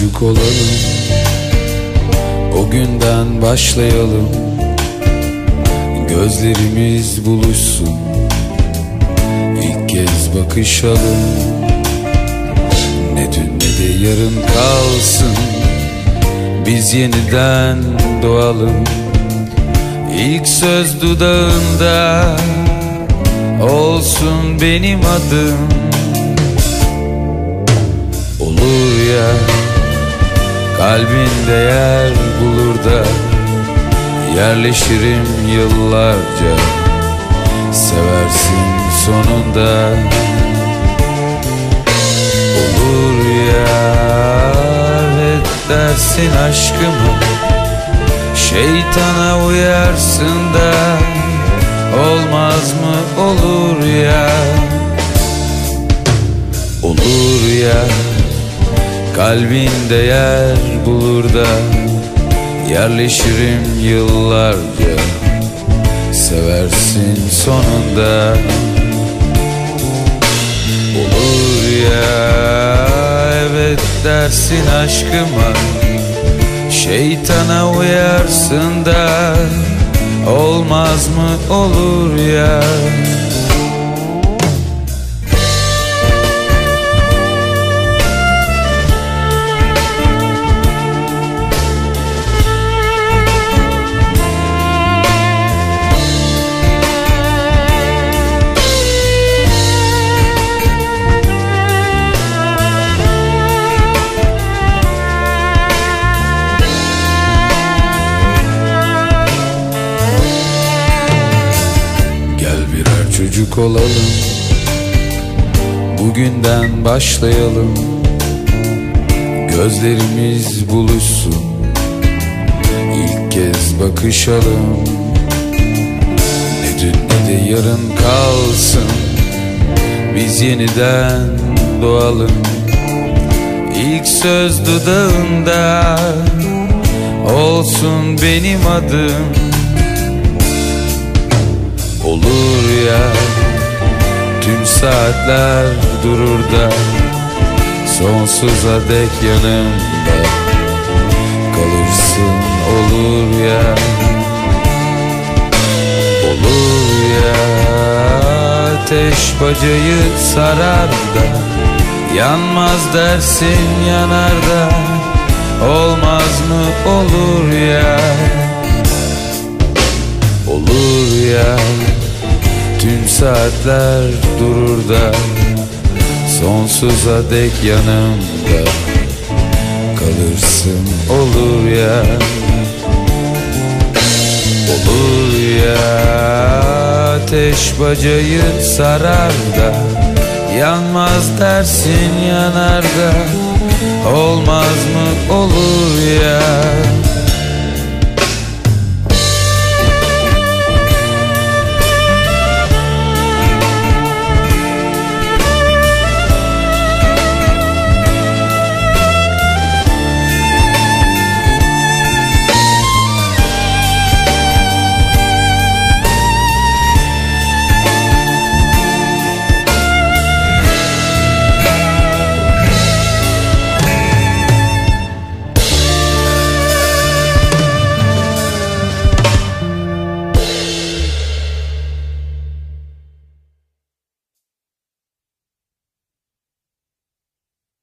çocuk olalım. O günden başlayalım. Gözlerimiz buluşsun. İlk kez bakışalım. Ne dün ne de yarın kalsın. Biz yeniden doğalım. İlk söz dudağında Olsun benim adım. Olur ya Kalbinde yer bulur da Yerleşirim yıllarca. Seversin sonunda. Olur ya Evet dersin aşkımı. Şeytana uyarsın da Olmaz mı? Olur ya. Olur ya Kalbinde yer bulur da Yerleşirim yıllarca. Seversin sonunda. Olur ya Evet dersin aşkıma. Şeytana uyarsın da Olmaz mı olur ya çocuk olalım. Bugünden başlayalım. Gözlerimiz buluşsun. İlk kez bakışalım. Ne dün ne de yarın kalsın. Biz yeniden doğalım. İlk söz dudağında Olsun benim adım Olur ya Tüm saatler durur da Sonsuza dek yanımda Kalırsın. Olur ya Olur ya Ateş bacayı sarar da Yanmaz dersin yanar da Olmaz mı? Olur ya Olur ya saatler durur da Sonsuza dek yanımda Kalırsın. Olur ya Olur ya. Ateş bacayı sarar da Yanmaz dersin yanar da Olmaz mı? Olur ya